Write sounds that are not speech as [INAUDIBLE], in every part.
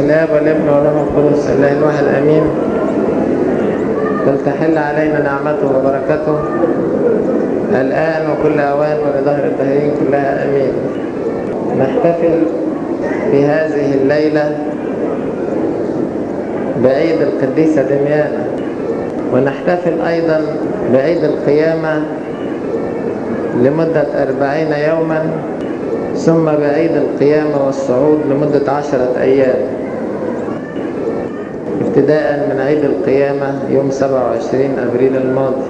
الاب والابن والروح القدس الله الواحد امين فلتحل علينا نعمته وبركته. الآن وكل أوان ولظهر الدهرين كلها أمين. نحتفل في هذه الليلة بعيد القديسه دميانه ونحتفل أيضا بعيد القيامة لمدة أربعين يوما ثم بعيد القيامة والصعود لمدة عشرة أيام. ابتداء من عيد القيامة يوم 27 أبريل الماضي.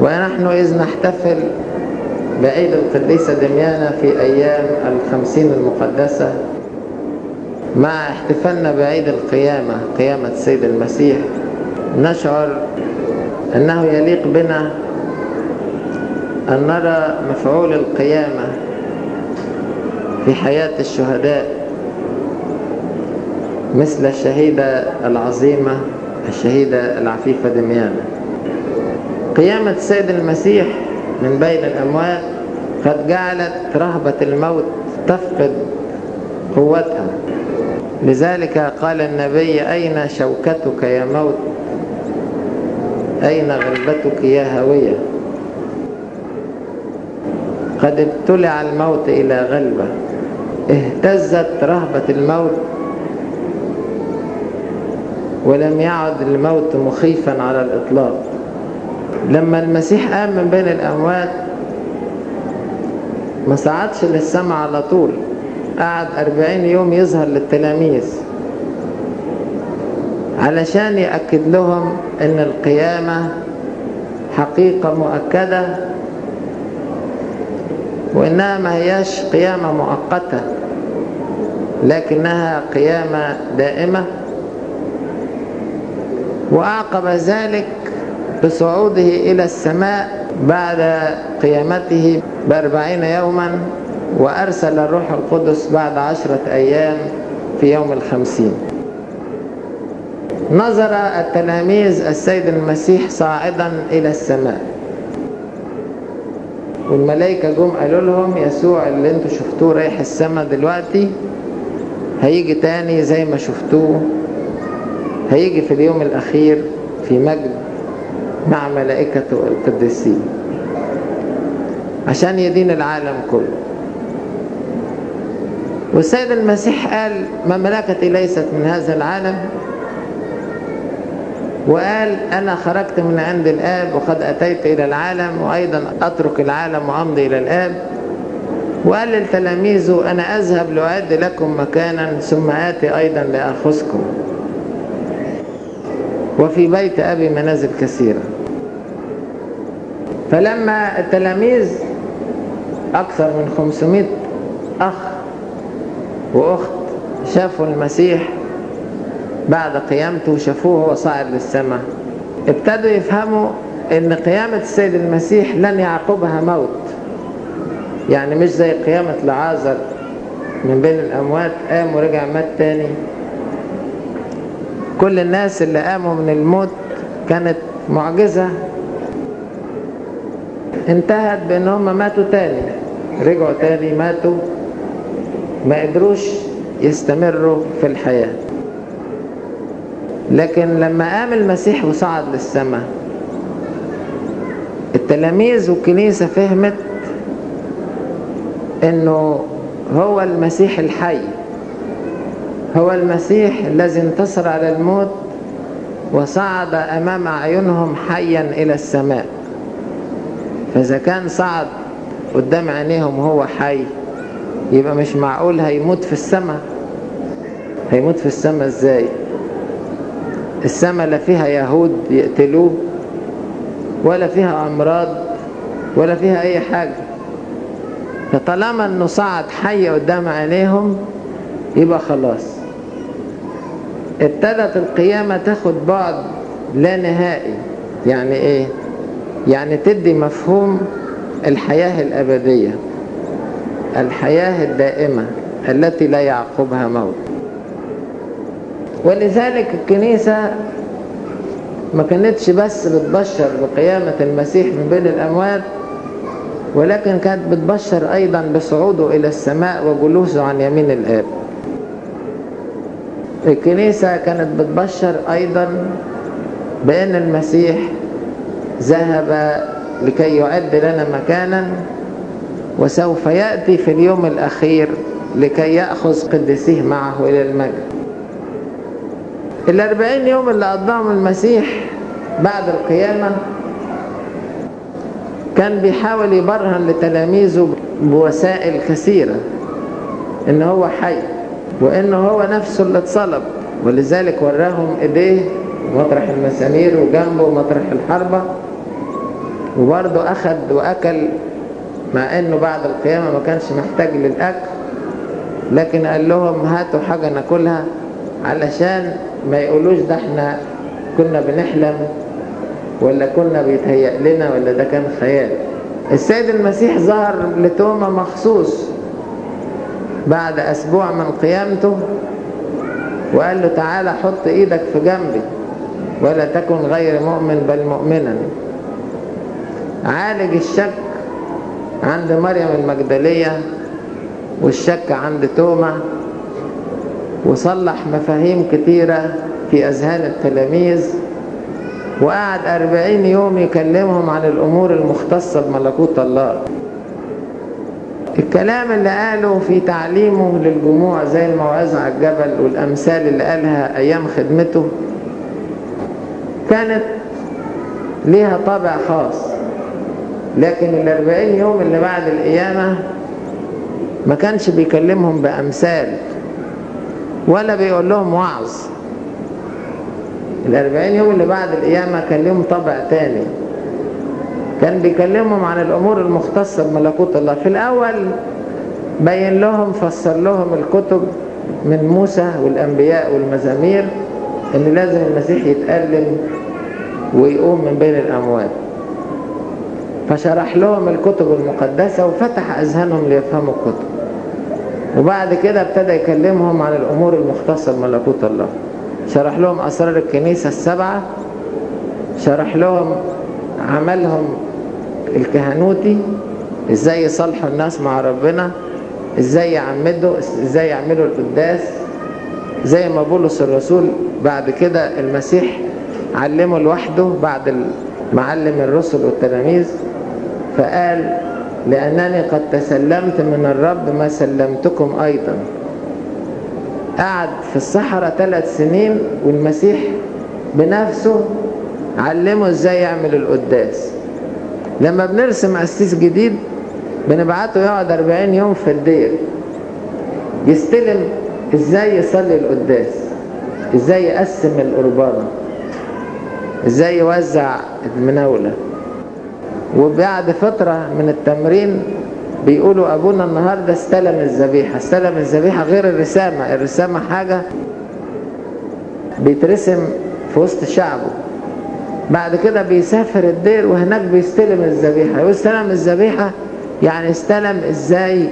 ونحن إذ نحتفل بعيد القديسة دميانة في أيام الخمسين المقدسة مع احتفالنا بعيد القيامة قيامة السيد المسيح. نشعر أنه يليق بنا أن نرى مفعول القيامة في حياة الشهداء. مثل الشهيدة العظيمة الشهيدة العفيفة دميانة قيامة السيد المسيح من بين الأموات قد جعلت رهبة الموت تفقد قوتها. لذلك قال النبي أين شوكتك يا موت؟ أين غلبتك يا هوية؟ قد ابتلع الموت إلى غلبة. اهتزت رهبة الموت ولم يعد الموت مخيفا على الإطلاق. لما المسيح قام من بين الأموات ما صعدش للسماء على طول. قعد أربعين يوم يظهر للتلاميذ. علشان يأكد لهم أن القيامة حقيقة مؤكدة وإنها ما هياش قيامة مؤقتة لكنها قيامة دائمة. وأعقب ذلك بصعوده إلى السماء بعد قيامته بأربعين يوما وأرسل الروح القدس بعد عشرة أيام في يوم الخمسين. نظر التلاميذ السيد المسيح صاعدا إلى السماء. والملائكة جم قالوا لهم يسوع اللي أنتوا شفتوه رايح السماء دلوقتي هيجي تاني زي ما شفتوه هيجي في اليوم الأخير في مجد مع ملائكته القديسين. عشان يدين العالم كله. والسيد المسيح قال مملكتي ليست من هذا العالم. وقال أنا خرجت من عند الآب وقد أتيت إلى العالم وأيضا أترك العالم وأمضي إلى الآب. وقال لتلاميذه أنا أذهب لأعد لكم مكانا ثم آتي أيضا لأخذكم. وفي بيت أبي منازل كثيرة. فلما التلاميذ أكثر من 500 أخ وأخت شافوا المسيح بعد قيامته شافوه وهو صاعد للسماء. ابتدوا يفهموا إن قيامة السيد المسيح لن يعقبها موت. يعني مش زي قيامة لعازر من بين الأموات قام ورجع مات تاني. كل الناس اللي قاموا من الموت كانت معجزة. انتهت بإن هم ماتوا تاني. رجعوا تاني ماتوا. ما قدروش يستمروا في الحياة. لكن لما قام المسيح وصعد للسماء التلاميذ والكنيسة فهمت إنه هو المسيح الحي. هو المسيح الذي انتصر على الموت وصعد أمام أعينهم حيا إلى السماء. فإذا كان صعد قدام عينيهم وهو حي يبقى مش معقول هيموت في السماء. هيموت في السماء إزاي؟ السماء لا فيها يهود يقتلوه ولا فيها أمراض ولا فيها أي حاجة. فطالما أنه صعد حي قدام عينيهم يبقى خلاص. ابتدت القيامة تاخد بعد لا نهائي. يعني إيه؟ يعني تدي مفهوم الحياة الأبدية الحياة الدائمة التي لا يعقبها موت. ولذلك الكنيسة ما كانتش بس بتبشر بقيامة المسيح من بين الأموات ولكن كانت بتبشر أيضا بصعوده إلى السماء وجلوسه عن يمين الآب. الكنيسة كانت بتبشر أيضا بأن المسيح ذهب لكي يعد لنا مكانا وسوف يأتي في اليوم الأخير لكي يأخذ قدسيه معه إلى المجد. الأربعين يوم اللي قضاهم المسيح بعد القيامة كان بيحاول يبرهن لتلاميذه بوسائل كثيرة إن هو حي. وإنه هو نفسه اللي اتصلب. ولذلك وراهم إيديه مطرح المسامير وجنبه مطرح الحربة. وبرضه أخذ وأكل مع إنه بعد القيامة ما كانش محتاج للأكل. لكن قال لهم هاتوا حاجة ناكلها علشان ما يقولوش ده إحنا كنا بنحلم ولا كنا بيتهيأ لنا ولا ده كان خيال. السيد المسيح ظهر لتوما مخصوص. بعد أسبوع من قيامته وقال له تعالى حط إيدك في جنبي ولا تكن غير مؤمن بل مؤمنا. عالج الشك عند مريم المجدلية والشك عند توما وصلح مفاهيم كتيرة في أذهان التلاميذ وقعد أربعين يوم يكلمهم عن الأمور المختصة بملكوت الله. الكلام اللي قاله في تعليمه للجموع زي الموعظة على الجبل والأمثال اللي قالها أيام خدمته كانت ليها طابع خاص. لكن الأربعين يوم اللي بعد القيامة ما كانش بيكلمهم بأمثال ولا بيقول لهم وعظ. الأربعين يوم اللي بعد القيامة كان لهم طبع تاني. كان بيكلمهم عن الأمور المختصة بملكوت الله. في الأول بين لهم فسر لهم الكتب من موسى والأنبياء والمزامير إن لازم المسيح يتألم ويقوم من بين الأموات فشرح لهم الكتب المقدسة وفتح أذهانهم ليفهموا الكتب. وبعد كده ابتدى يكلمهم عن الأمور المختصة بملكوت الله. شرح لهم أسرار الكنيسة السبعة. شرح لهم عملهم الكهنوتي إزاي يصالحوا الناس مع ربنا إزاي يعمدوا إزاي يعملوا القداس. زي ما بولس الرسول بعد كده المسيح علمه لوحده بعد معلم الرسل والتلاميذ فقال لأنني قد تسلمت من الرب ما سلمتكم أيضا. قعد في الصحراء ثلاث سنين والمسيح بنفسه علمه إزاي يعمل القداس. لما بنرسم قسيس جديد بنبعته يقعد 40 يوم في الدير. يستلم إزاي يصلي القداس إزاي يقسم القربانة إزاي يوزع المناولة. وبعد فترة من التمرين بيقولوا أبونا النهاردة استلم الذبيحة. استلم الذبيحة غير الرسامة الرسامة حاجة بيترسم في وسط شعبه. بعد كده بيسافر الدير وهناك بيستلم الذبيحة. يقول استلم الذبيحة؟ يعني استلم إزاي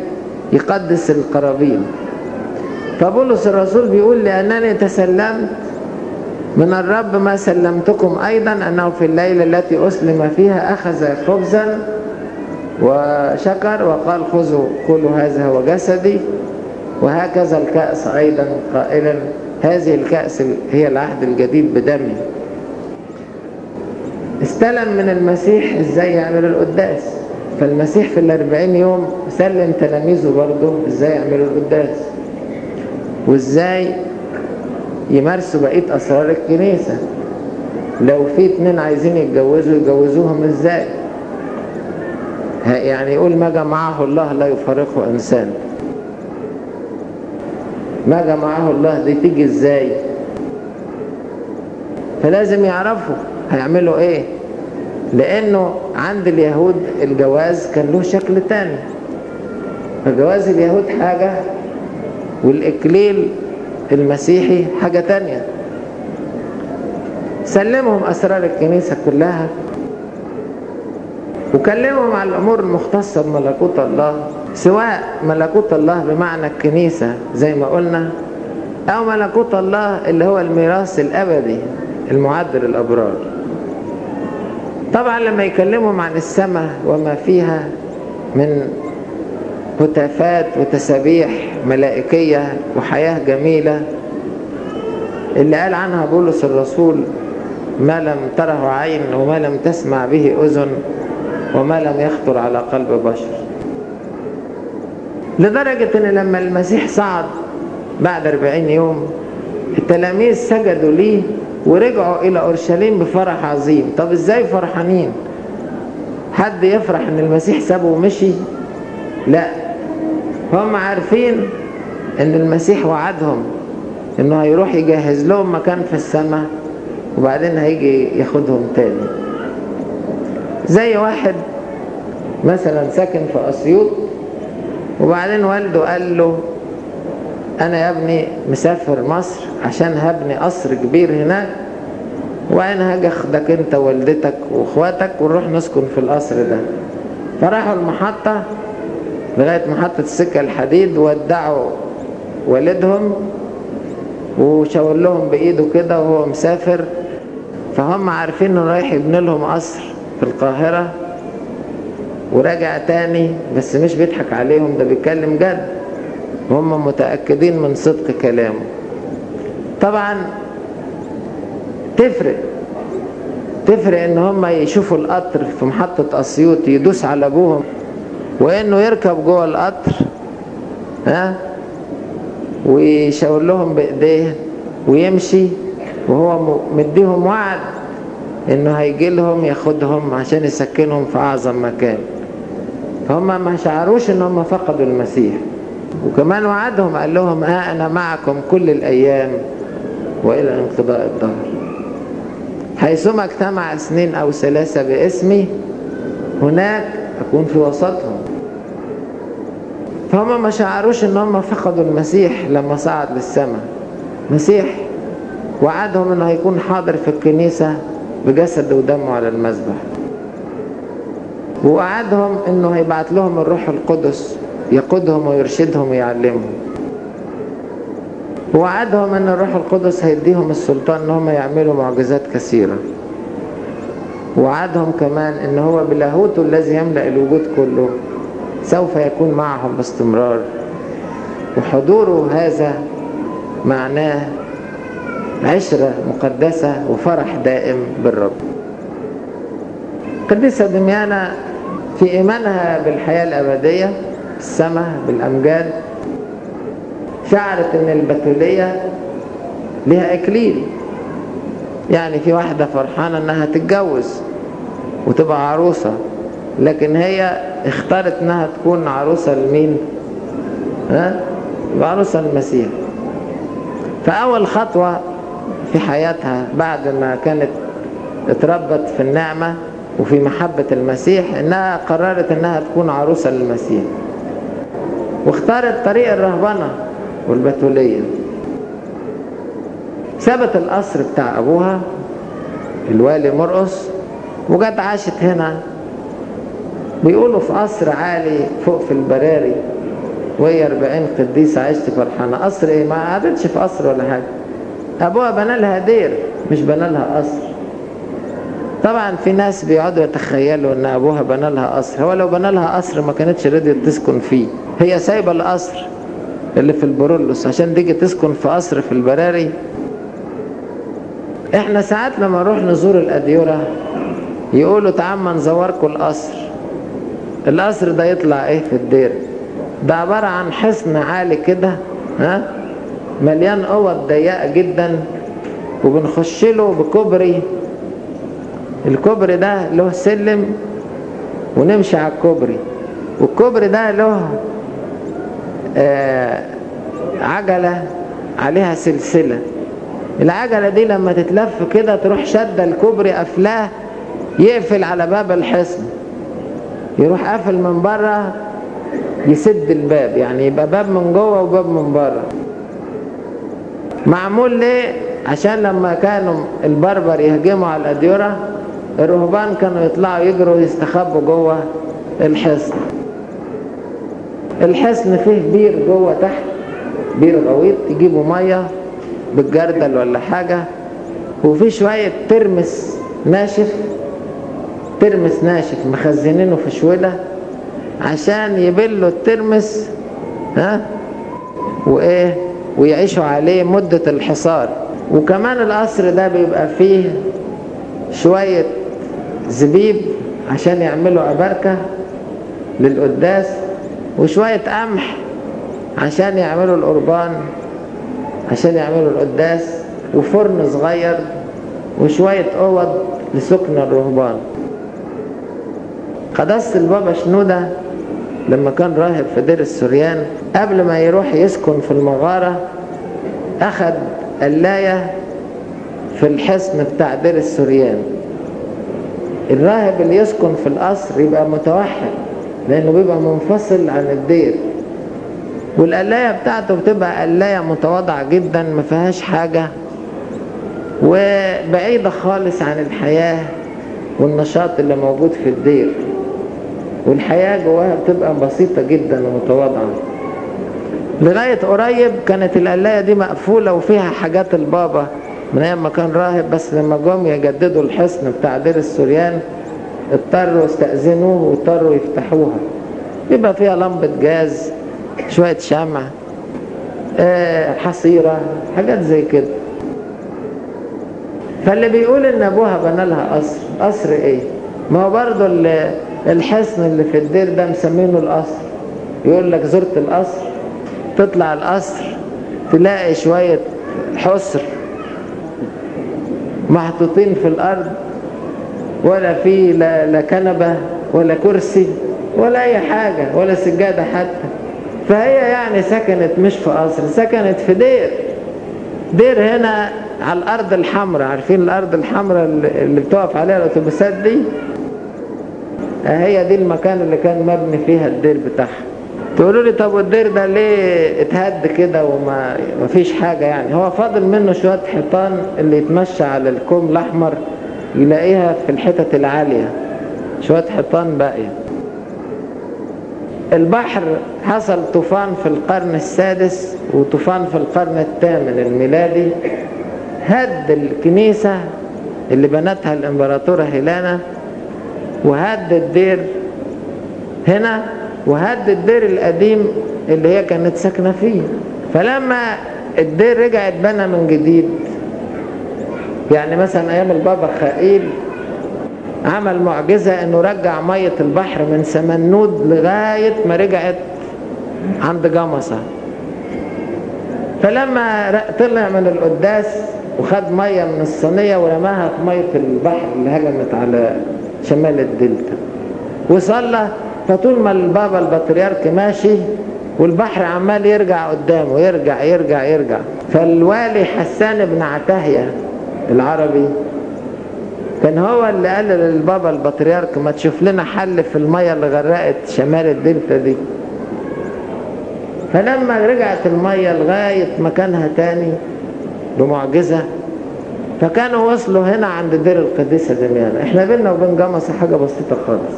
يقدس القرابين. فبولس الرسول بيقول لأنني تسلمت من الرب ما سلمتكم أيضا أنه في الليلة التي أسلم فيها أخذ خبزا وشكر وقال خذوا كلوا هذا هو جسدي. وهكذا الكأس أيضا قائلا هذه الكأس هي العهد الجديد بدمي. استلم من المسيح إزاي يعمل القداس. فالمسيح في الأربعين يوم سلم تلاميذه برضه إزاي يعملوا القداس. وازاي يمارسوا بقية أسرار الكنيسة. لو في اتنين عايزين يتجوزوا يجوزوهم إزاي؟ يعني يقول ما جمعه الله لا يفارقه إنسان. ما جمعه الله دي تيجي إزاي؟ فلازم يعرفوا هيعملوا إيه. لأنه عند اليهود الجواز كان له شكل تاني. فجواز اليهود حاجة والإكليل المسيحي حاجة تانية. سلمهم أسرار الكنيسة كلها. وكلمهم عن الأمور المختصة بملكوت الله سواء ملكوت الله بمعنى الكنيسة زي ما قلنا أو ملكوت الله اللي هو الميراث الأبدي المعد للابرار طبعا لما يكلمهم عن السماء وما فيها من هتافات وتسابيح ملائكية وحياة جميلة اللي قال عنها بولس الرسول ما لم تره عين وما لم تسمع به أذن وما لم يخطر على قلب بشر. لدرجة إن لما المسيح صعد بعد أربعين يوم التلاميذ سجدوا ليه؟ ورجعوا إلى أورشليم بفرح عظيم. طب إزاي فرحانين؟ حد يفرح إن المسيح سابه ومشي؟ لا. هم عارفين إن المسيح وعدهم إنه هيروح يجهز لهم مكان في السماء وبعدين هيجي ياخدهم تاني. زي واحد مثلا ساكن في أسيوط وبعدين والده قال له أنا يا ابني مسافر مصر. عشان هبني قصر كبير هناك وأنا هاجي أخدك أنت ووالدتك وأخواتك ونروح نسكن في القصر ده. فراحوا المحطة لغاية محطة السكة الحديد ودعوا والدهم وشاور لهم بإيده كده وهو مسافر. فهم عارفين إنه رايح يبني لهم قصر في القاهرة ورجع تاني بس مش بيضحك عليهم ده بيتكلم جد. وهم متأكدين من صدق كلامه. طبعا تفرق. تفرق إن هم يشوفوا القطر في محطة أسيوط يدوس على ابوهم وإنه يركب جوه القطر ها؟ ويشاور لهم بايديه ويمشي وهو مديهم وعد إنه هيجي لهم ياخدهم عشان يسكنهم في أعظم مكان. فهم ما شعروش إن هم فقدوا المسيح. وكمان وعدهم قال لهم ها أنا معكم كل الأيام. وإلى انقضاء الدهر حيثما اجتمع اثنين أو ثلاثة باسمي هناك أكون في وسطهم. فهم ما شعروش إن هم فقدوا المسيح لما صعد للسماء. مسيح وعدهم إنه هيكون حاضر في الكنيسة بجسد ودمه على المذبح. ووعدهم إنه هيبعت لهم الروح القدس يقودهم ويرشدهم ويعلمهم. ووعدهم إن الروح القدس هيديهم السلطان إن هم يعملوا معجزات كثيرة. ووعدهم كمان إن هو بلاهوته الذي يملأ الوجود كله سوف يكون معهم باستمرار. وحضوره هذا معناه عشرة مقدسة وفرح دائم بالرب. قديسة دميانة في إيمانها بالحياة الأبدية السماء بالأمجاد شعرت إن البتولية لها إكليل. يعني في واحدة فرحانة إنها تتجوز وتبقى عروسة لكن هي اختارت إنها تكون عروسة لمين؟ ها؟ عروسة المسيح فأول خطوة في حياتها بعد ما كانت اتربت في النعمة وفي محبة المسيح إنها قررت إنها تكون عروسة للمسيح. واختارت طريق الرهبنة. والبتولية. سابت القصر بتاع أبوها الوالي مرقص وجت عاشت هنا. بيقولوا في قصر عالي فوق في البراري وهي 40 قديسة عشت فرحانة. قصر إيه؟ ما قعدتش في قصر ولا حاجة. أبوها بنى لها دير مش بنى لها قصر. طبعا في ناس بيقعدوا يتخيلوا إن أبوها بنى لها قصر. هو لو بنى لها قصر ما كانتش رضيت تسكن فيه. هي سايبة القصر. اللي في البرولوس عشان تيجي تسكن في قصر في البراري. إحنا ساعات لما نروح نزور الاديرة يقولوا تعال ما نزوركم القصر. القصر ده يطلع إيه في الدير؟ ده عبارة عن حصن عالي كده ها؟ مليان أوض ضيقة جدا وبنخش له بكوبري. الكوبري ده له سلم ونمشي على الكوبري. والكوبري ده له عجلة عليها سلسلة. العجلة دي لما تتلف كده تروح شدة الكوبري قفلاه يقفل على باب الحصن. يروح قافل من بره يسد الباب. يعني يبقى باب من جوه وباب من بره. معمول ليه؟ عشان لما كانوا البربر يهجموا على الأديرة الرهبان كانوا يطلعوا يجروا يستخبوا جوه الحصن. الحصن فيه بير جوه تحت بير غويط يجيبوا مية بالجردل ولا حاجة. وفي شوية ترمس ناشف ترمس ناشف مخزنينه في شويلة عشان يبلوا الترمس ها؟ وإيه؟ ويعيشوا عليه مدة الحصار. وكمان القصر ده بيبقى فيه شوية زبيب عشان يعملوا أبركة للقداس. وشوية قمح عشان يعملوا القربان عشان يعملوا القداس وفرن صغير وشوية أوض لسكن الرهبان. قداسة البابا شنودة لما كان راهب في دير السوريان قبل ما يروح يسكن في المغارة أخد قلاية في الحصن بتاع دير السوريان الراهب اللي يسكن في القصر يبقى متوحد. لأنه بيبقى منفصل عن الدير. والقلاية بتاعته بتبقى قلاية متواضعة جدا ما فيهاش حاجة وبعيدة خالص عن الحياة والنشاط اللي موجود في الدير. والحياة جواها بتبقى بسيطة جدا ومتواضعة. لغاية قريب كانت القلاية دي مقفولة وفيها حاجات البابا من أيام ما كان راهب بس لما جم يجددوا الحصن بتاع دير السوريان اضطروا استأذنوه واضطروا يفتحوها. يبقى فيها لمبة جاز شوية شمع آه حصيرة حاجات زي كده. فاللي بيقول إن أبوها بنى لها قصر قصر إيه؟ ما هو برضه الحصن اللي في الدير ده مسمينه القصر. يقول لك زرت القصر تطلع القصر تلاقي شوية حسر محطوطين في الأرض. ولا في لا, لا كنبة ولا كرسي ولا أي حاجة ولا سجادة حتى. فهي يعني سكنت مش في قصر سكنت في دير. دير هنا على الأرض الحمراء. عارفين الأرض الحمراء اللي بتقف عليها الأتوبيسات دي؟ هي دي المكان اللي كان مبني فيها الدير بتاعها. تقولوا لي طب والدير ده ليه اتهد كده وما فيش حاجة يعني؟ هو فاضل منه شوية حيطان اللي يتمشى على الكوم الأحمر. يلاقيها في الحتت العالية. شوية حيطان باقية. البحر حصل طوفان في القرن السادس وطوفان في القرن الثامن الميلادي. هد الكنيسة اللي بنتها الإمبراطورة هيلانا وهد الدير هنا وهد الدير القديم اللي هي كانت ساكنة فيه. فلما الدير رجع اتبنى من جديد يعني مثلا أيام البابا خائيل عمل معجزة إنه رجع مية البحر من سمنود لغاية ما رجعت عند جمصة. فلما طلع من القداس وخد مية من الصينية ورماها في مية البحر اللي هجمت على شمال الدلتا. وصلى فطول ما البابا البطريرك ماشي والبحر عمال يرجع قدامه يرجع يرجع يرجع. فالوالي حسان بن عتاهية العربي. كان هو اللي قال للبابا البطريرك ما تشوف لنا حل في المية اللي غرقت شمال الدلتا دي. فلما رجعت المية لغاية مكانها تاني بمعجزة فكانوا وصلوا هنا عند دير القديسة دميانة إحنا بينا وبين جمصة حاجة بسيطة خالص.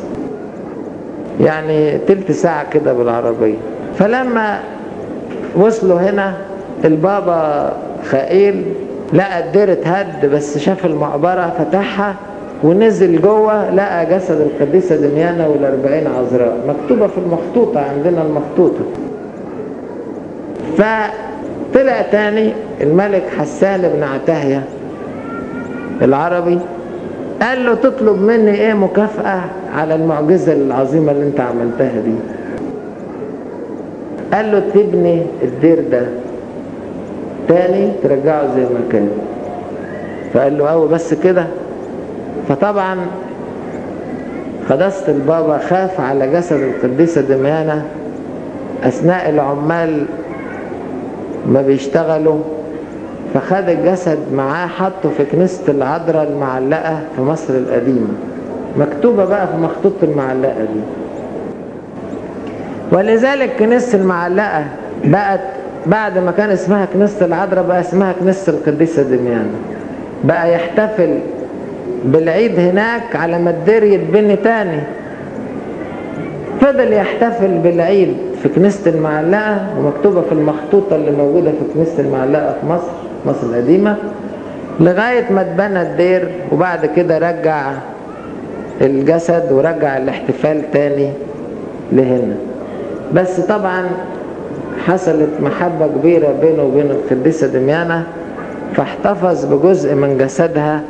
يعني تلت ساعة كده بالعربية. فلما وصلوا هنا البابا خائيل لقى الدير اتهد بس شاف المقبرة فتحها ونزل جوه لقى جسد القديسة دميانة والأربعين عذراء. مكتوبة في المخطوطة عندنا المخطوطة. فطلع تاني الملك حسان بن عتاهية العربي قال له تطلب مني إيه مكافأة على المعجزة العظيمة اللي أنت عملتها دي؟ قال له تبني الدير ده. تاني ترجعه زي ما كان. فقال له قوي بس كده؟ فطبعا قداسة البابا خاف على جسد القديسة دميانة. أثناء العمال ما بيشتغلوا فخد الجسد معاه حطه في كنيسة العذراء المعلقة في مصر القديمة. مكتوبة بقى في مخطوط المعلقة دي. ولذلك كنيسة المعلقة بقت بعد ما كان اسمها كنيسة العذراء بقى اسمها كنيسة القديسة دميانة بقى يحتفل بالعيد هناك على ما الدير يتبني تاني. فضل يحتفل بالعيد في كنيسة المعلقة ومكتوبة في المخطوطة اللي موجودة في كنيسة المعلقة في مصر مصر القديمة لغاية ما اتبنى الدير وبعد كده رجع الجسد ورجع الاحتفال تاني لهنا بس طبعا حصلت محبة كبيرة بينه وبين القديسة دميانة فاحتفظ بجزء من جسدها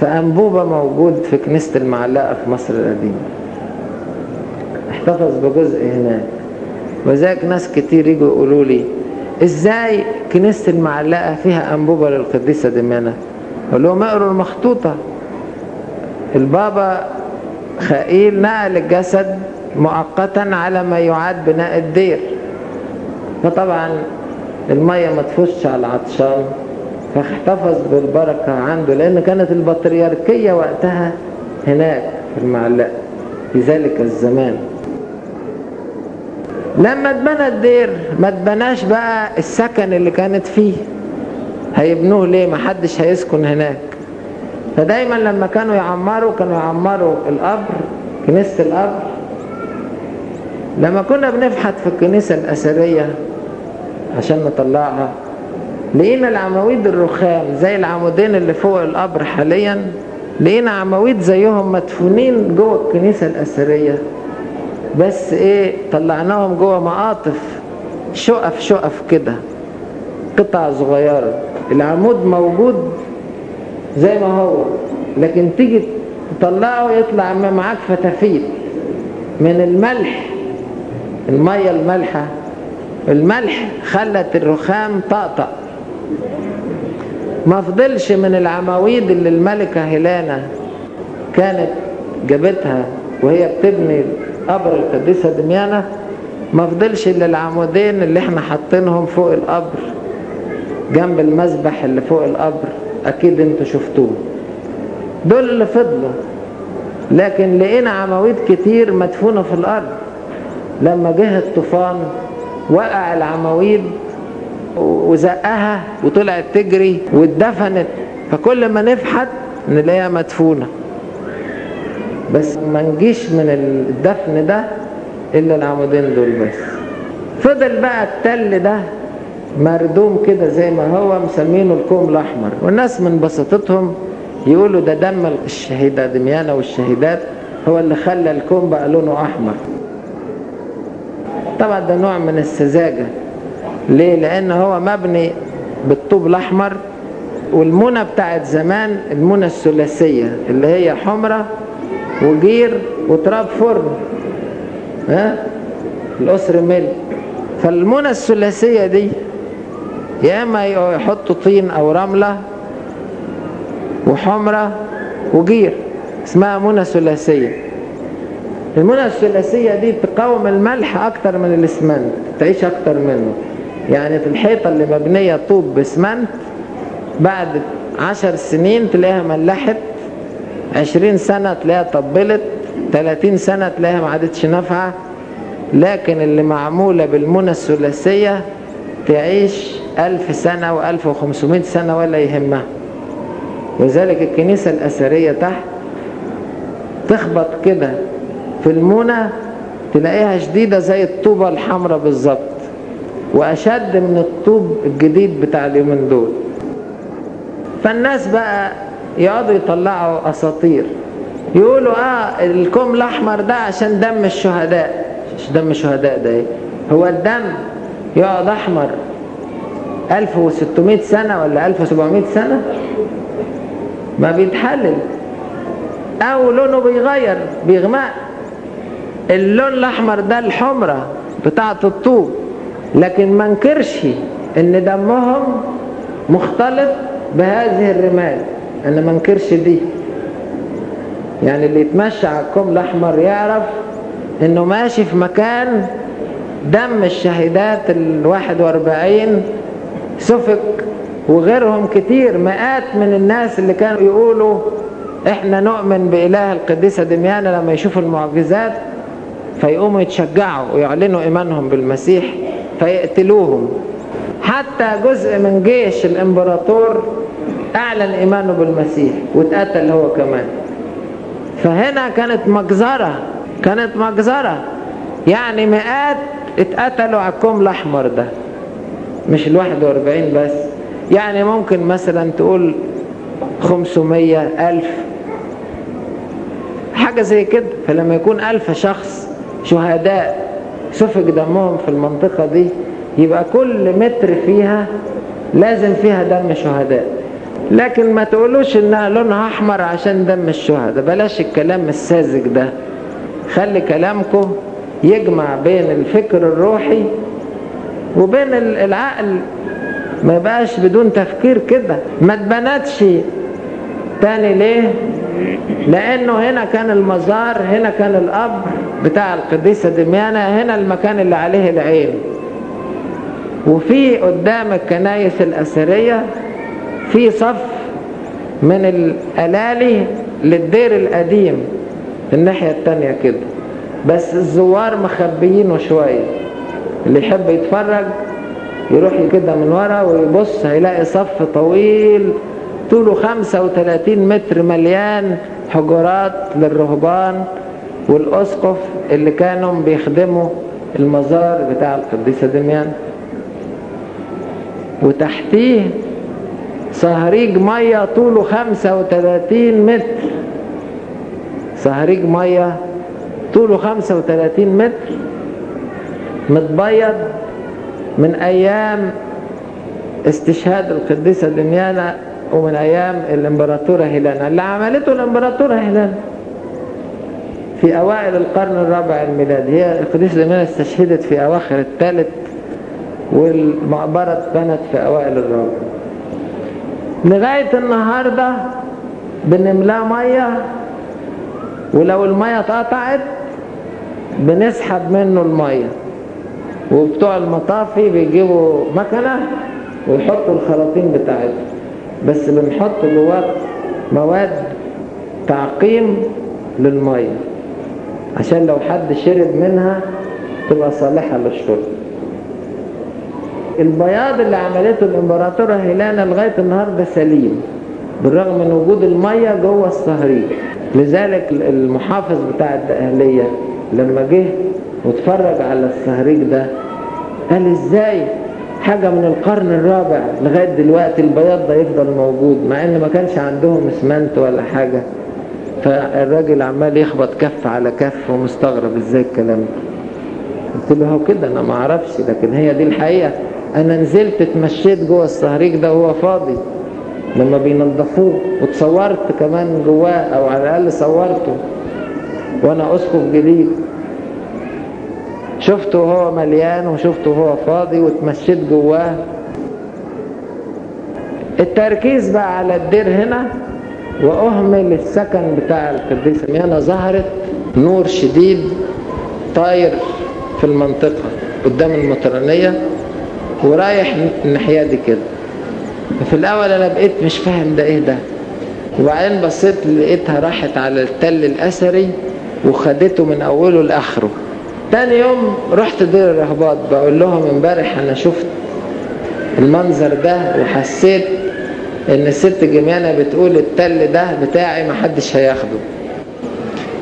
في أنبوبة موجود في كنيسة المعلقة في مصر القديمة. احتفظ بجزء هناك. وذلك ناس كتير يجوا يقولوا لي إزاي كنيسة المعلقة فيها أنبوبة للقديسة دميانة؟ أقول لهم اقروا المخطوطة. البابا خائيل نقل الجسد مؤقتا على ما يعاد بناء الدير. فطبعا المية ما تفش على العطشان فاحتفظ بالبركة عنده لأن كانت البطريركية وقتها هناك في المعلقة في ذلك الزمان. لما اتبنى الدير ما اتبناش بقى السكن اللي كانت فيه. هيبنوه ليه؟ ما حدش هيسكن هناك. فدايما لما كانوا يعمروا كانوا يعمروا القبر كنيسة القبر. لما كنا بنفحت في الكنيسة الأثرية عشان نطلعها. لقينا العواميد الرخام زي العمودين اللي فوق القبر حاليا. لقينا عواميد زيهم مدفونين جوه الكنيسة الأثرية. بس إيه طلعناهم جوه مقاطف شقف شقف كده قطع صغيرة. العمود موجود زي ما هو لكن تيجي تطلعه يطلع معاك فتافيت من الملح المية المالحة. الملح خلت الرخام طقطق ما فضلش من العواميد اللي الملكة هيلانا كانت جابتها وهي بتبني قبر القديسة دميانة ما فضلش الا العمودين اللي إحنا حاطينهم فوق القبر جنب المسبح اللي فوق القبر أكيد أنتوا شفتوه. دول اللي فضلوا. لكن لقينا عواميد كتير مدفونة في الأرض. لما جه الطوفان وقع العواميد وزقها وطلعت تجري واتدفنت. فكل ما نفحت نلاقيها مدفونة. بس ما نجيش من الدفن ده إلا العمودين دول بس. فضل بقى التل ده مردوم كده زي ما هو مسمينه الكوم الأحمر. والناس من بساطتهم يقولوا ده دم الشهيدة دميانة والشهيدات هو اللي خلى الكوم بقى لونه أحمر. طبعا ده نوع من السذاجة. ليه؟ لأن هو مبني بالطوب الأحمر والمنى بتاعت زمان المنى الثلاثية اللي هي حمرة وجير وتراب فرن ها؟ الأسر مل فالمنى الثلاثية دي يا إما يحطوا طين أو رملة وحمرة وجير اسمها منى ثلاثية. المنى الثلاثية دي تقاوم الملح أكتر من الإسمنت تعيش أكتر منه. يعني في الحيطة اللي مبنية طوب بإسمنت بعد عشر سنين تلاقيها ملحت عشرين سنة تلاقيها طبلت تلاتين سنة تلاقيها ما عادتش نافعة. لكن اللي معمولة بالمنى الثلاثية تعيش ألف سنة وألف وخمسمائة سنة ولا يهمها. وذلك الكنيسة الأثرية تحت تخبط كده. في المنى تلاقيها شديدة زي الطوبة الحمراء بالظبط وأشد من الطوب الجديد بتاع اليومين دول. فالناس بقى يقعدوا يطلعوا أساطير. يقولوا آه الكوم الأحمر ده عشان دم الشهداء. مش دم الشهداء ده إيه؟ هو الدم يقعد أحمر 1600 سنة ولا 1700 سنة؟ ما بيتحلل. أو لونه بيغير بيغمق. اللون الأحمر ده الحمرة بتاعة الطوب. لكن ما انكرش إن دمهم مختلط بهذه الرمال. أنا ما انكرش دي. يعني اللي يتمشى على الكوم الأحمر يعرف إنه ماشي في مكان دم الشهيدات الواحد وأربعين سفك وغيرهم كتير. مئات من الناس اللي كانوا يقولوا إحنا نؤمن بإله القديسة دميانة لما يشوفوا المعجزات فيقوموا يتشجعوا ويعلنوا إيمانهم بالمسيح فيقتلوهم. حتى جزء من جيش الإمبراطور أعلن إيمانه بالمسيح واتقتل هو كمان. فهنا كانت مجزرة كانت مجزرة. يعني مئات اتقتلوا على الكوم الأحمر ده مش الواحد وأربعين بس. يعني ممكن مثلا تقول خمسمية ألف حاجة زي كده. فلما يكون ألف شخص شهداء. سفك دمهم في المنطقة دي. يبقى كل متر فيها لازم فيها دم شهداء. لكن ما تقولوش إنها لونها أحمر عشان دم الشهداء. بلاش الكلام الساذج ده. خلي كلامكم يجمع بين الفكر الروحي وبين العقل. ما يبقاش بدون تفكير كده. ما اتبنتش تاني ليه؟ لأنه هنا كان المزار هنا كان الأب بتاع القديسة دميانة هنا المكان اللي عليه العين. وفي قدام الكنايس الأثرية في صف من الألالي للدير القديم الناحية التانية كده. بس الزوار مخبيينه شوية. اللي يحب يتفرج يروح كده من ورا ويبص هيلاقي صف طويل طوله 35 متر مليان. حجرات للرهبان والأسقف اللي كانوا بيخدموا المزار بتاع القديسة دميان وتحتيه صهريج مية طوله 35 متر. صهريج مية طوله 35 متر. متبيض من أيام استشهاد القديسة دميانة ومن أيام الإمبراطورة هيلانا اللي عملته الإمبراطورة هيلانا في أوائل القرن الرابع الميلادي هي القديسة دميانة استشهدت في أواخر الثالث والمقبرة اتبنت في أوائل الرابع. لغاية النهاردة بنملاه مية ولو المية اتقطعت بنسحب منه المية. وبتوع المطافي بيجيبوا مكنة ويحطوا الخراطيم بتاعتهم. بس بنحط جواه مواد تعقيم للمية عشان لو حد شرب منها تبقى صالحة للشرب. البياض اللي عملته الإمبراطورة هيلانا لغاية النهاردة سليم بالرغم من وجود المية جوه الصهريج لذلك المحافظ بتاع الدقهلية لما جه واتفرج على الصهريج ده قال إزاي حاجة من القرن الرابع لغاية دلوقتي البياض ده يفضل موجود مع إن ما كانش عندهم اسمنت ولا حاجة. فالراجل عمال يخبط كف على كف ومستغرب إزاي الكلام قلت له هو كده؟ أنا ما أعرفش لكن هي دي الحقيقة. أنا نزلت اتمشيت جوه الصهريج ده وهو فاضي. لما بينظفوه وتصورت كمان جواه أو على الأقل صورته. وأنا أسقف جديد. شفته وهو مليان وشفته وهو فاضي واتمشيت جواه. التركيز بقى على الدير هنا وأهمل السكن بتاع القديسه ميانا ظهرت نور شديد طاير في المنطقة قدام المطرانيه ورايح الناحية دي كده. في الأول أنا بقيت مش فاهم ده إيه ده. وبعدين بصيت لقيتها راحت على التل الأثري وخدته من أوله لآخره. تاني يوم رحت دير الرهبات بقول لهم امبارح أنا شفت المنظر ده وحسيت إن الست جميانة بتقول التل ده بتاعي محدش هياخده.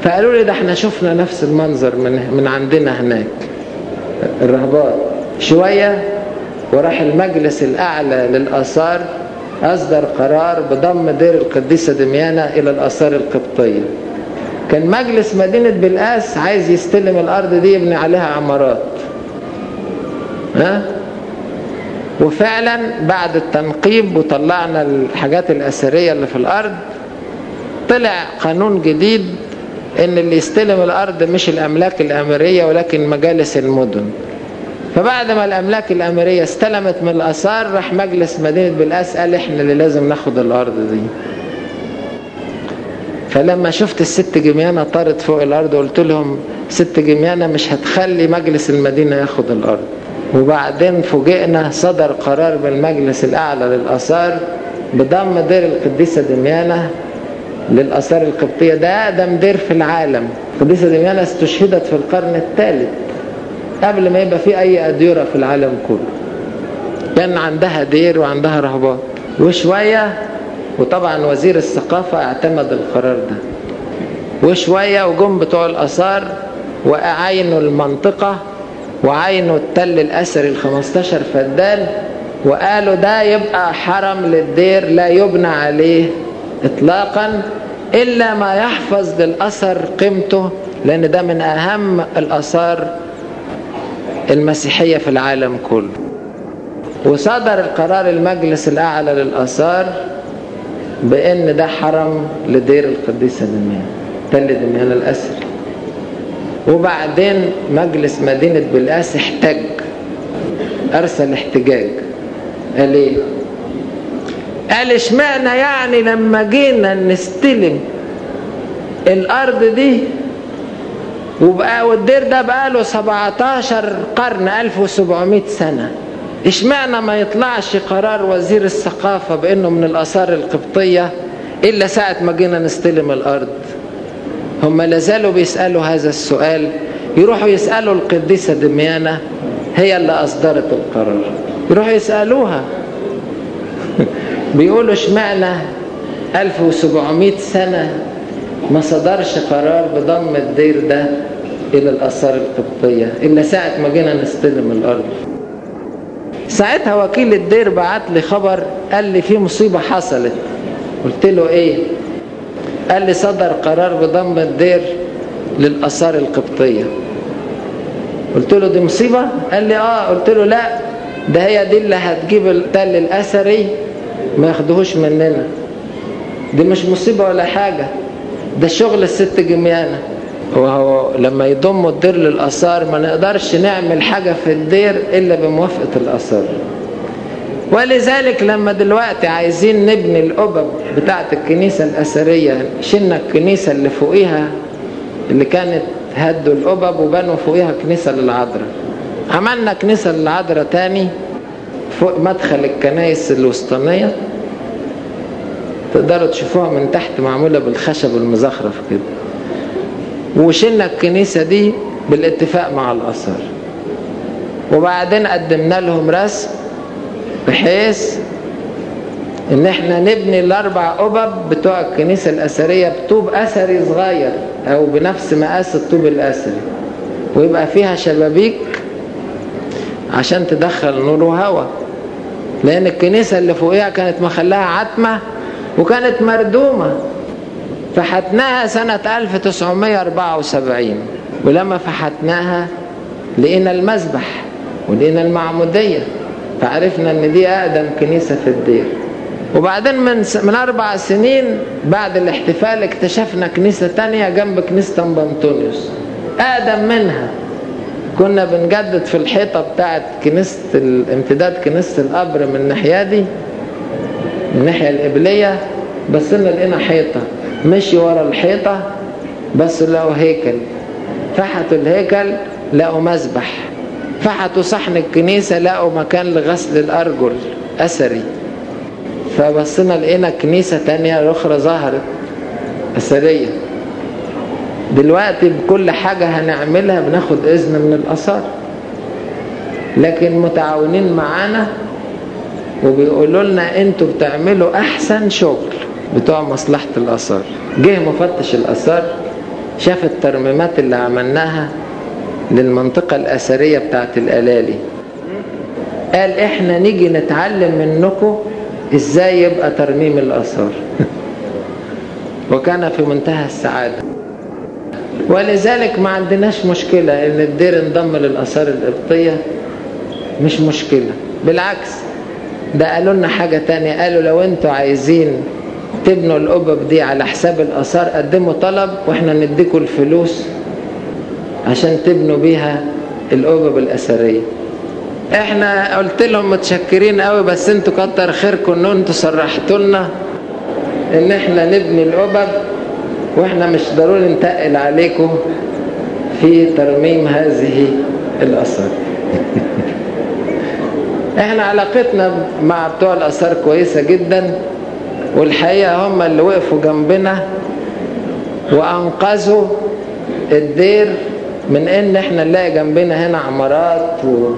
فقالوا لي ده إحنا شفنا نفس المنظر من, من عندنا هناك. الرهبات شوية وراح المجلس الأعلى للآثار أصدر قرار بضم دير القديسة دميانة إلى الآثار القبطية. كان مجلس مدينة بلقاس عايز يستلم الأرض دي يبني عليها عمارات. ها؟ وفعلا بعد التنقيب وطلعنا الحاجات الأثرية اللي في الأرض طلع قانون جديد إن اللي يستلم الأرض مش الأملاك الأمرية ولكن مجالس المدن. فبعد ما الأملاك الأمرية استلمت من الآثار راح مجلس مدينة بلقاس قال إحنا اللي لازم ناخد الأرض دي. فلما شفت الست جميانة طارت فوق الأرض قلت لهم ست جميانة مش هتخلي مجلس المدينة ياخد الأرض. وبعدين فوجئنا صدر قرار من المجلس الأعلى للآثار بضم دير القديسة دميانة للآثار القبطية. ده أقدم دير في العالم. القديسة دميانة استشهدت في القرن الثالث قبل ما يبقى في أي أديرة في العالم كله. كان عندها دير وعندها رهبات. وشوية وطبعا وزير الثقافة اعتمد القرار ده. وشوية وجم بتوع الآثار وعينوا المنطقة وعينوا التل الأثري ال 15 فدان وقالوا ده يبقى حرم للدير لا يبنى عليه إطلاقا إلا ما يحفظ للأثر قيمته لأن ده من أهم الآثار المسيحية في العالم كله. وصدر القرار المجلس الأعلى للآثار بأن ده حرم لدير القديسة دميان تل دميان الأسر. وبعدين مجلس مدينة بالقاس احتج أرسل احتجاج. قال إيه؟ قال إشمعنى يعني لما جينا نستلم الأرض دي؟ وبقى والدير ده بقى له 17 قرن 1700 سنة. اشمعنى ما يطلعش قرار وزير الثقافة بأنه من الآثار القبطية إلا ساعة ما جينا نستلم الأرض؟ هم لازالوا بيسألوا هذا السؤال يروحوا يسألوا القديسة دميانة هي اللي أصدرت القرار. يروحوا يسألوها. [LAUGHS] بيقولوا اشمعنى 1700 سنة ما صدرش قرار بضم الدير ده إلى الآثار القبطية إلا ساعة ما جينا نستلم الأرض؟ ساعتها وكيل الدير بعت لي خبر قال لي في مصيبة حصلت. قلت له إيه؟ قال لي صدر قرار بضم الدير للآثار القبطية. قلت له دي مصيبة؟ قال لي آه. قلت له لا ده هي دي اللي هتجيب التل الأثري ما ياخدوهوش مننا. دي مش مصيبة ولا حاجة ده شغل الست جميانة. وهو لما يضموا الدير للآثار ما نقدرش نعمل حاجة في الدير إلا بموافقة الآثار. ولذلك لما دلوقتي عايزين نبني القبب بتاعة الكنيسة الأثرية شلنا الكنيسة اللي فوقيها اللي كانت هدوا القبب وبنوا فوقيها كنيسة للعذراء. عملنا كنيسة للعذراء تاني فوق مدخل الكنائس الوسطانية. تقدروا تشوفوها من تحت معمولة بالخشب المزخرف كده. وشلنا الكنيسة دي بالاتفاق مع الآثار وبعدين قدمنا لهم رسم بحيث إن إحنا نبني الأربع قبب بتوع الكنيسة الأثرية بطوب أثري صغير أو بنفس مقاس الطوب الأثري. ويبقى فيها شبابيك عشان تدخل نور وهواء لأن الكنيسة اللي فوقيها كانت مخلاها عتمة وكانت مردومة. فحتناها سنة 1974 ولما فحتناها لقينا المسبح ولقينا المعمودية فعرفنا إن دي أقدم كنيسة في الدير. وبعدين من من أربع سنين بعد الاحتفال اكتشفنا كنيسة تانية جنب كنيسة بنطونيوس. أقدم منها. كنا بنجدد في الحيطة بتاعت كنيسة امتداد كنيسة القبر من الناحية دي الناحية القبلية بصينا لقينا حيطة. مشي ورا الحيطة بس لقوا هيكل. فحتوا الهيكل لقوا مسبح فحتوا صحن الكنيسة لقوا مكان لغسل الأرجل أثري. فبصينا لقينا كنيسة تانية أخرى ظهرت أثرية. دلوقتي بكل حاجة هنعملها بناخد إذن من الآثار. لكن متعاونين معانا وبيقولوا لنا أنتوا بتعملوا أحسن شغل. بتوع مصلحة الآثار. جه مفتش الآثار شاف الترميمات اللي عملناها للمنطقة الأثرية بتاعت الألالي. قال إحنا نيجي نتعلم منكم إزاي يبقى ترميم الآثار. [LAUGHS] وكان في منتهى السعادة. ولذلك ما عندناش مشكلة إن الدير انضم للآثار القبطية. مش مشكلة. بالعكس ده قالوا لنا حاجة تانية. قالوا لو أنتوا عايزين تبنوا القبب دي على حساب الآثار قدموا طلب وإحنا نديكم الفلوس عشان تبنوا بيها القبب الأثرية. إحنا قلت لهم متشكرين قوي بس أنتوا كتر خيركم إن أنتوا صرحتوا لنا إن إحنا نبني القبب وإحنا مش ضروري نتقل عليكم في ترميم هذه الآثار. [LAUGHS] إحنا علاقتنا مع بتوع الآثار كويسة جدا. والحقيقة هم اللي وقفوا جنبنا وأنقذوا الدير من إن إحنا نلاقي جنبنا هنا عمارات و...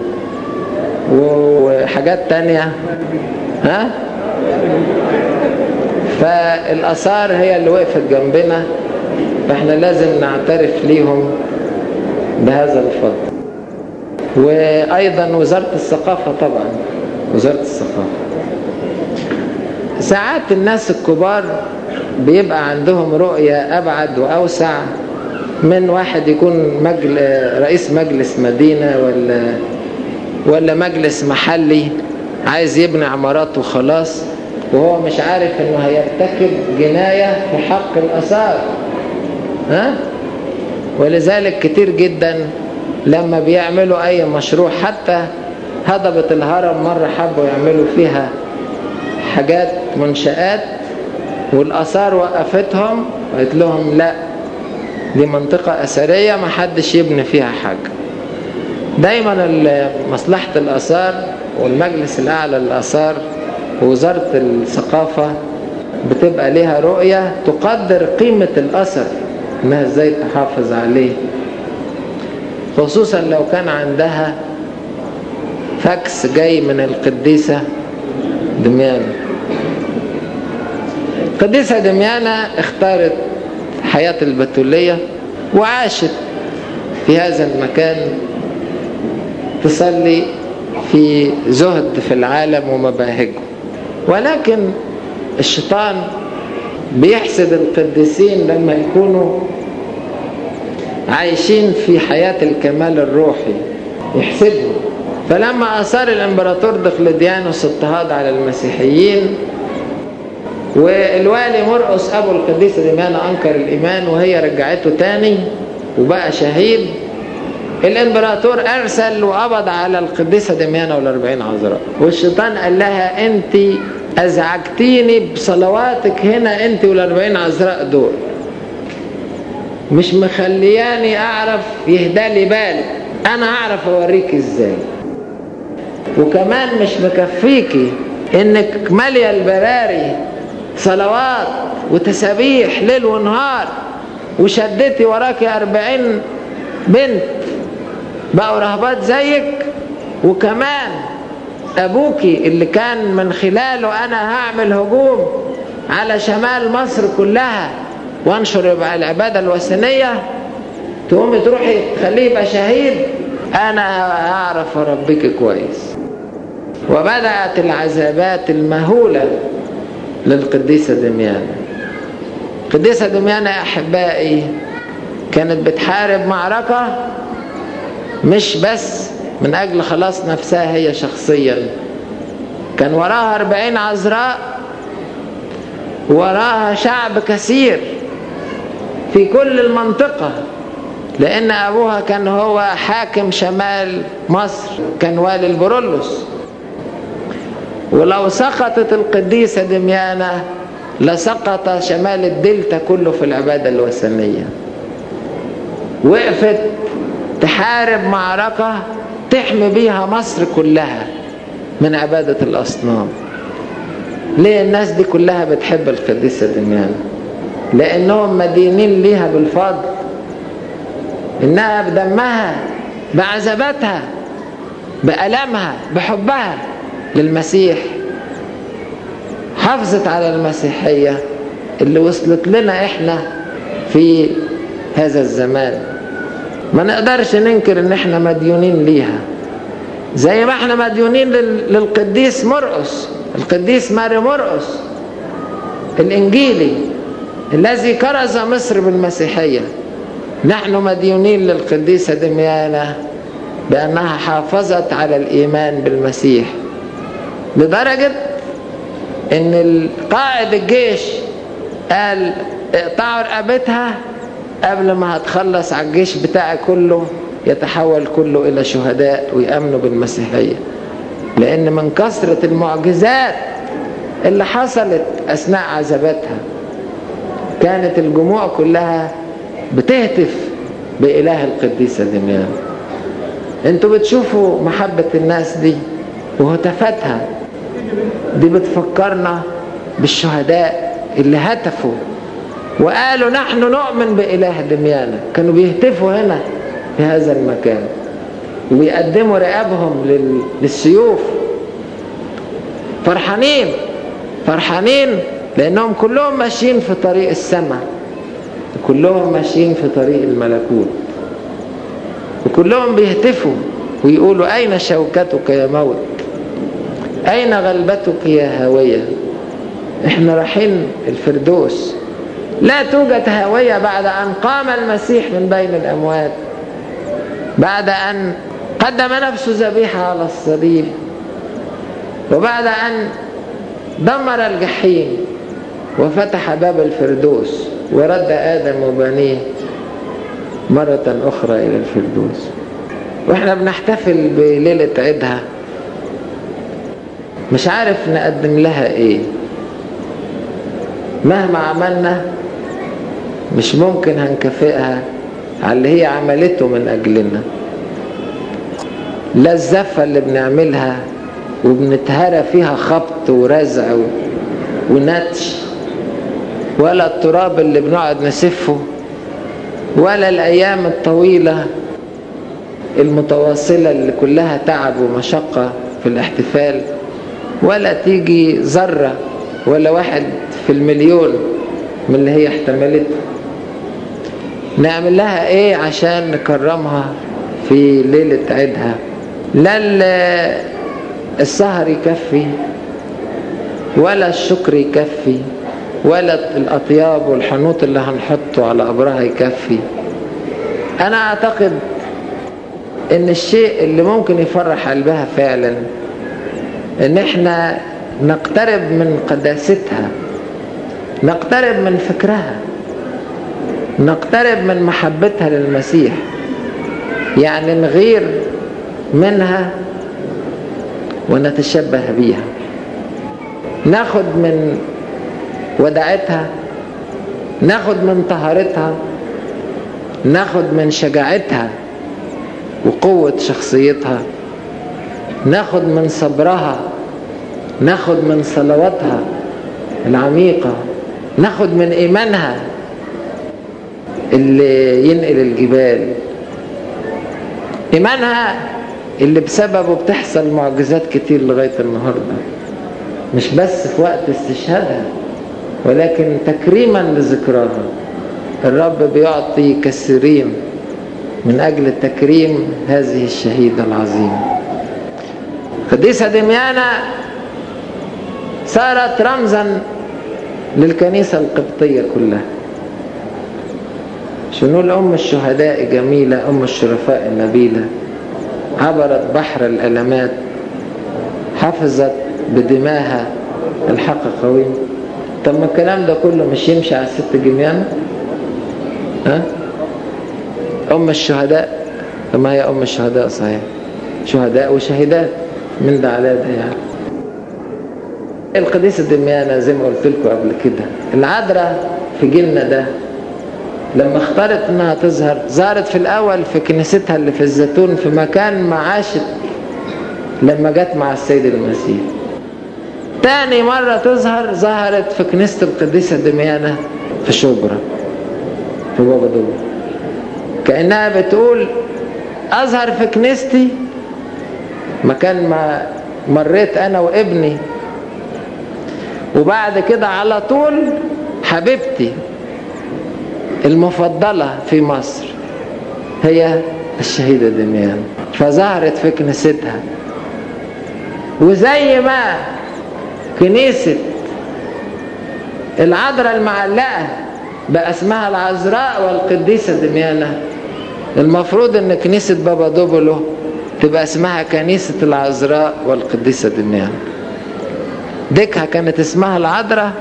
وحاجات تانية. ها؟ فالآثار هي اللي وقفت جنبنا فإحنا لازم نعترف ليهم بهذا الفضل. وأيضا وزارة الثقافة طبعا وزارة الثقافة. ساعات الناس الكبار بيبقى عندهم رؤية أبعد وأوسع من واحد يكون مجل رئيس مجلس مدينة ولا ولا مجلس محلي عايز يبني عمارات وخلاص وهو مش عارف إنه هيرتكب جناية في حق الآثار ها؟ ولذلك كتير جدا لما بيعملوا أي مشروع حتى هضبة الهرم مرة حبوا يعملوا فيها حاجات منشآت والآثار وقفتهم وقالت لهم لا دي منطقة أثرية ما حدش يبني فيها حاجة. دايما مصلحة الآثار والمجلس الأعلى للآثار ووزارة الثقافة بتبقى لها رؤية تقدر قيمة الأثر إنها إزاي تحافظ عليه. خصوصا لو كان عندها فاكس جاي من القديسة دميانة القديسة دميانة اختارت حياة البتولية وعاشت في هذا المكان تصلي في زهد في العالم ومباهجه. ولكن الشيطان بيحسد القديسين لما يكونوا عايشين في حياة الكمال الروحي يحسدهم. فلما أثار الإمبراطور دقلديانوس اضطهاد على المسيحيين والوالي مرقس أبو القديسة دميانة أنكر الإيمان وهي رجعته تاني وبقى شهيد. الإمبراطور أرسل وقبض على القديسة دميانة والأربعين عذراء. والشيطان قال لها أنت أزعجتيني بصلواتك هنا أنت والأربعين عذراء دول. مش مخلياني أعرف يهدالي بالي. أنا أعرف أوريك إزاي. وكمان مش مكفيكي إنك مالية البراري صلوات وتسابيح ليل ونهار. وشدتي وراكي أربعين بنت. بقوا رهبات زيك. وكمان أبوكي اللي كان من خلاله أنا هعمل هجوم على شمال مصر كلها. وانشر العبادة الوثنية. تقومي تروحي تخليه يبقى شهيد. أنا أعرف أربيك كويس. وبدأت العذابات المهولة. للقديسة دميانة القديسة دميانة أحبائي كانت بتحارب معركة مش بس من أجل خلاص نفسها هي شخصيا. كان وراها أربعين عذراء وراها شعب كثير في كل المنطقة لأن أبوها كان هو حاكم شمال مصر كان والي البرولوس ولو سقطت القديسة دميانة لسقط شمال الدلتا كله في العبادة الوثنية. وقفت تحارب معركة تحمي بيها مصر كلها من عبادة الأصنام. ليه الناس دي كلها بتحب القديسة دميانة؟ لأنهم مدينين ليها بالفضل. إنها بدمها بعذاباتها بألمها بحبها. للمسيح. حافظت على المسيحية اللي وصلت لنا إحنا في هذا الزمان. ما نقدرش ننكر إن إحنا مديونين ليها. زي ما إحنا مديونين للقديس مرقس القديس ماري مرقس الإنجيلي الذي كرز مصر بالمسيحية. نحن مديونين للقديسة دميانة بأنها حافظت على الإيمان بالمسيح. لدرجة إن قائد الجيش قال اقطعوا رقبتها قبل ما هتخلص على الجيش بتاعي كله يتحول كله إلى شهداء ويأمنوا بالمسيحية. لأن من كثرة المعجزات اللي حصلت أثناء عذاباتها كانت الجموع كلها بتهتف بإله القديسه دميان أنتوا بتشوفوا محبة الناس دي وهتافاتها. دي بتفكرنا بالشهداء اللي هتفوا. وقالوا نحن نؤمن بإله دميانة كانوا بيهتفوا هنا في هذا المكان. وبيقدموا رقابهم للسيوف. فرحانين فرحانين لأنهم كلهم ماشيين في طريق السماء. كلهم ماشيين في طريق الملكوت. وكلهم بيهتفوا ويقولوا أين شوكتك يا موت؟ أين غلبتك يا هاوية؟ إحنا رايحين الفردوس. لا توجد هاوية بعد أن قام المسيح من بين الأموات. بعد أن قدم نفسه ذبيحة على الصليب. وبعد أن دمر الجحيم وفتح باب الفردوس ورد آدم وبنيه مرة أخرى إلى الفردوس. وإحنا بنحتفل بليلة عيدها. مش عارف نقدم لها إيه. مهما عملنا مش ممكن هنكافئها على اللي هي عملته من أجلنا. لا الزفة اللي بنعملها وبنتهرى فيها خبط ورزع ونتش ولا التراب اللي بنقعد نسفه ولا الأيام الطويلة المتواصلة اللي كلها تعب ومشقة في الاحتفال. ولا تيجي ذرة ولا واحد في المليون من اللي هي احتملته. نعمل لها إيه عشان نكرمها في ليلة عيدها؟ لا السهر يكفي ولا الشكر يكفي ولا الأطياب والحنوط اللي هنحطه على قبرها يكفي. أنا أعتقد إن الشيء اللي ممكن يفرح قلبها فعلا إن إحنا نقترب من قداستها نقترب من فكرها نقترب من محبتها للمسيح. يعني نغير منها ونتشبه بيها. ناخد من ودعتها ناخد من طهارتها ناخد من شجاعتها وقوة شخصيتها ناخد من صبرها ناخد من صلواتها العميقة ناخد من إيمانها اللي ينقل الجبال. إيمانها اللي بسببه بتحصل معجزات كتير لغاية النهاردة. مش بس في وقت استشهادها ولكن تكريما لذكراها. الرب بيعطي كثيرين من أجل تكريم هذه الشهيدة العظيمة. قديسة دميانة صارت رمزا للكنيسة القبطية كلها. شنو الأم الشهداء جميلة أم الشرفاء النبيلة. عبرت بحر الألمات حفظت بدماها الحق قويم طب ما الكلام ده كله مش يمشي على الست جميانة ها؟ أم الشهداء. ما هي أم الشهداء صحيح. شهداء وشهيدات. من ده على ده يعني. القديسة دميانة زي ما قلت لكم قبل كده. العذراء في جيلنا ده لما اختارت انها تظهر ظهرت في الأول في كنيستها اللي في الزيتون في مكان ما عاشت لما جت مع السيد المسيح. تاني مرة تظهر ظهرت في كنيسة القديسة دميانة في شبرا في بابا دول كأنها بتقول أظهر في كنيستي مكان ما مريت أنا وابني وبعد كده على طول حبيبتي المفضلة في مصر هي الشهيدة دميان فظهرت في كنيستها. وزي ما كنيسة العذراء المعلقة بقى اسمها العذراء والقديسة دميانة المفروض إن كنيسة بابا دوبلو تبقى اسمها كنيسة العذراء والقديسة دميانة ديكها كانت اسمها العذراء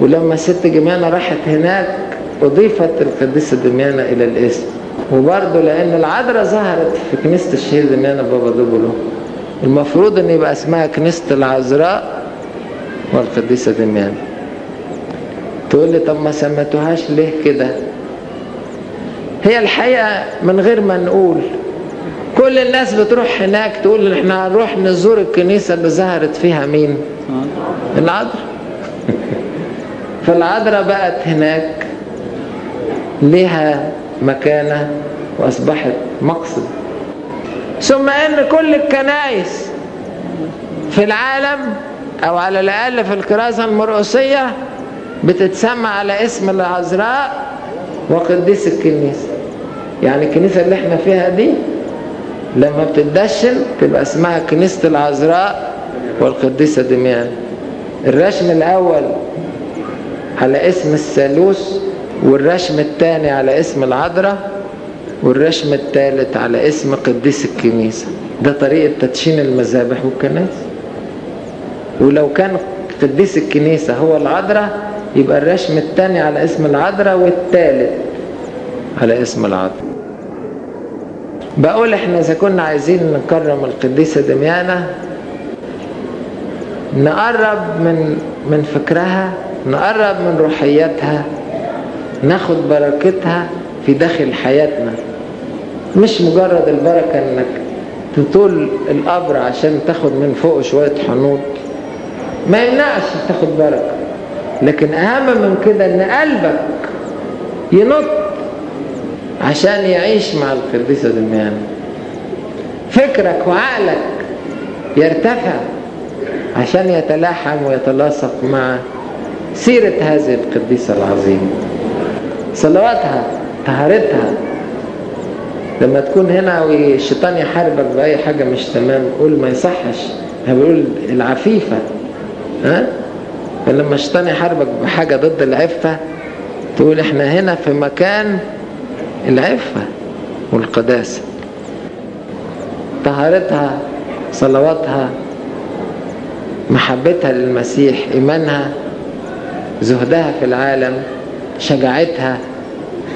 ولما الست جميانة راحت هناك أضيفت القديسة دميانة إلى الاسم. وبرضه لأن العذراء ظهرت في كنيسة الشهيد دميانة بابا دوبلو المفروض أن يبقى اسمها كنيسة العذراء والقديسة دميانة. تقول لي طب ما سمتوهاش ليه كده؟ هي الحقيقة من غير ما نقول كل الناس بتروح هناك تقول إحنا هنروح نزور الكنيسة اللي ظهرت فيها مين؟ العذراء. [LAUGHS] فالعذراء بقت هناك لها مكانة وأصبحت مقصد. ثم أن كل الكنائس في العالم أو على الأقل في الكراسة المرقسية بتتسمى على اسم العذراء وقديس الكنيسة. يعني الكنيسة اللي إحنا فيها دي لما بتدشن تبقى اسمها كنيسة العذراء والقديسة دميان الرسم الأول على اسم الثالوث والرسم الثاني على اسم العذراء والرسم الثالث على اسم قديس الكنيسة. ده طريقة تدشين المذابح والكنائس. ولو كان قديس الكنيسة هو العذراء يبقى الرسم الثاني على اسم العذراء والثالث على اسم العذراء. بقول إحنا إذا كنا عايزين نكرم القديسة دميانة نقرب من من فكرها نقرب من روحياتها ناخد بركتها في داخل حياتنا. مش مجرد البركة إنك تطول القبر عشان تاخد من فوق شوية حنوط. ما يمنعش تاخد بركة لكن أهم من كده إن قلبك ينط عشان يعيش مع القديسة دميانة فكرك وعقلك يرتفع عشان يتلاحم ويتلاصق مع سيرة هذه القديسة العظيمة. صلواتها طهارتها لما تكون هنا والشيطان يحاربك بأي حاجة مش تمام قول ما يصحش. بنقول العفيفة ها؟ فلما الشيطان يحاربك بحاجة ضد العفة تقول إحنا هنا في مكان العفة والقداسة. طهارتها صلواتها محبتها للمسيح إيمانها زهدها في العالم شجاعتها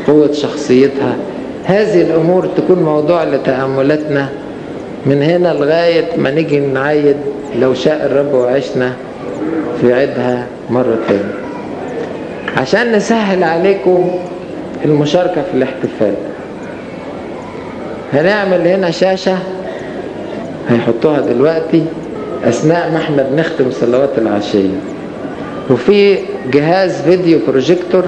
قوة شخصيتها. هذه الأمور تكون موضوع لتأملاتنا من هنا لغاية ما نيجي نعيد لو شاء الرب وعشنا في عيدها مرة تانية. عشان نسهل عليكم المشاركة في الاحتفال. هنعمل هنا شاشة هيحطوها دلوقتي أثناء ما إحنا بنختم صلوات العشية. وفي جهاز فيديو بروجيكتور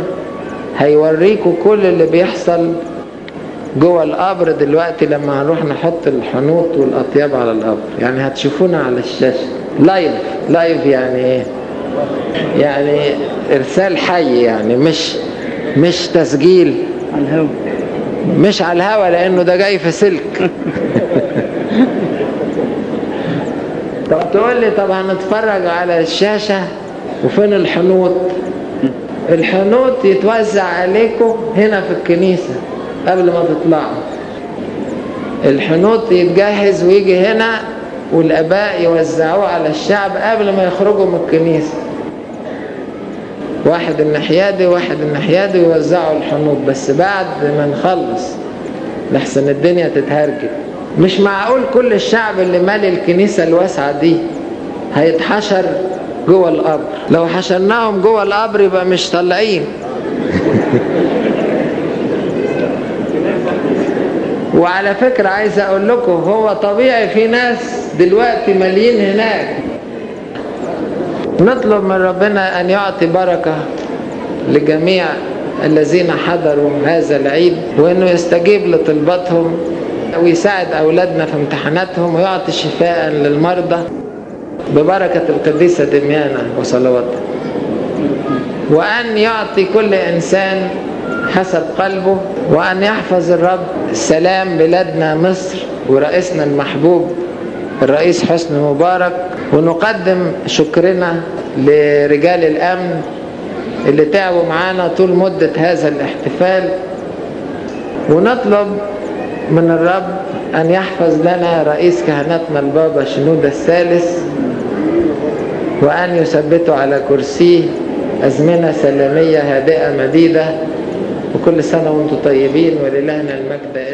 هيوريكم كل اللي بيحصل جوه القبر دلوقتي لما هنروح نحط الحنوط والأطياب على القبر. يعني هتشوفونا على الشاشة. live live يعني إيه؟ يعني إرسال حي يعني مش مش تسجيل. على الهوا. مش على الهوا لأنه ده جاي في سلك. [LAUGHS] طب تقول لي طب هنتفرج على الشاشة وفين الحنوط الحنوط يتوزع عليكم هنا في الكنيسة قبل ما تطلعوا. الحنوط يتجهز ويجي هنا والآباء يوزعوه على الشعب قبل ما يخرجوا من الكنيسة. واحد الناحية دي واحد الناحية دي ويوزعوا الحنوط بس بعد ما نخلص لحسن الدنيا تتهرجل مش معقول كل الشعب اللي مالي الكنيسة الواسعة دي هيتحشر جوه القبر؟ لو حشرناهم جوه القبر يبقى مش طالعين. وعلى فكرة عايز أقول لكم هو طبيعي في ناس دلوقتي ماليين هناك. نطلب من ربنا أن يعطي بركة لجميع الذين حضروا هذا العيد وإنه يستجيب لطلباتهم ويساعد أولادنا في امتحاناتهم ويعطي شفاء للمرضى. ببركة القديسة دميانة وصلواتها وأن يعطي كل إنسان حسب قلبه وأن يحفظ الرب سلام بلادنا مصر ورئيسنا المحبوب الرئيس حسني مبارك. ونقدم شكرنا لرجال الأمن اللي تعبوا معانا طول مدة هذا الاحتفال. ونطلب من الرب أن يحفظ لنا رئيس كهنتنا البابا شنودة الثالث وأن يثبته على كرسيه أزمنة سلامية هادئة مديدة. وكل سنة وأنتم طيبين ولله المجد.